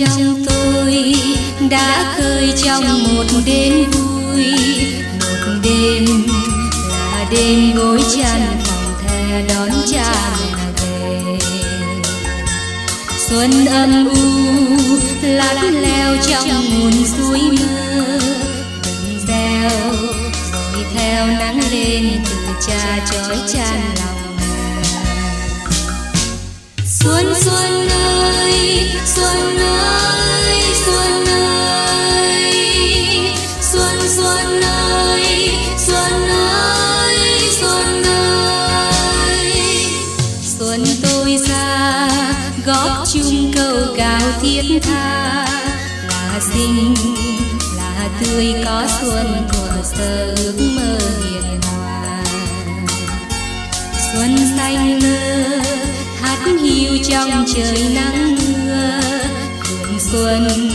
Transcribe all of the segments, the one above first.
trong tôi đã khơi trong một đêm vui. Một đêm là đêm gối chăn phòng the đón cha mẹ về. Xuân âm u lá leo trong nguồn suối mưa, từng gieo rồi theo nắng lên từ cha chói chan lòng xuân xuân ơi góp chung câu cao thiết tha. Là xinh, là tươi có xuân của sơ ước mơ hiền hòa. Xuân xanh lơ, hát hiu trong trời nắng mưa. Vườn xuân,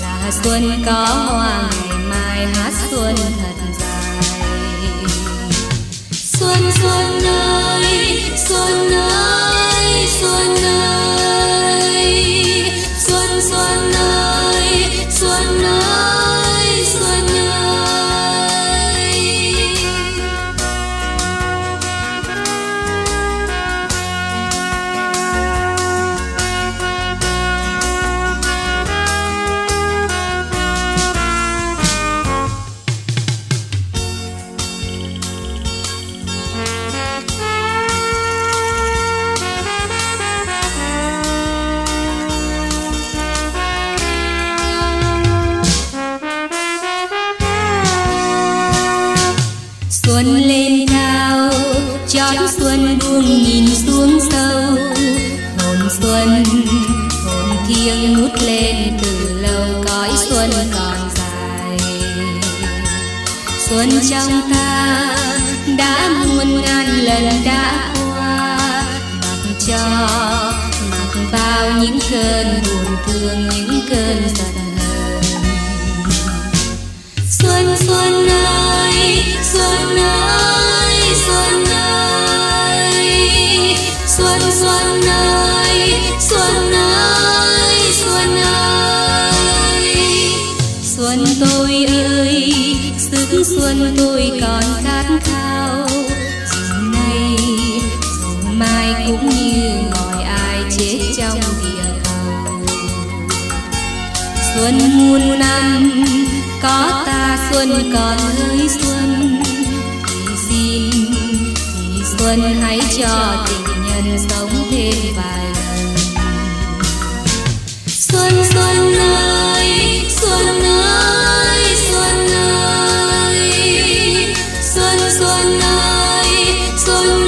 là xuân có hoa ngày mai, hát xuân thật dài. Xuân xuân ơi xuân ơi. Xuân lên cao chót xuân buông nhìn xuống sâu. Hồn xuân hồn thiêng ngút lên từ lâu, cõi xuân còn dài. Xuân trong ta đã muôn ngàn lần đã qua, mặc cho, mặc bao những cơn buồn thương, những cơn giận hờn. Xuân xuân ơi, xuân xuân tôi còn khát khao dù nay dù mai cũng như mọi ai chết trong địa cầu xuân muôn năm, có ta xuân còn hơi xuân quân hãy cho tình nhân sống thêm vài lần. Xuân xuân ơi xuân ơi xuân ơi. Xuân xuân ơi xuân ơi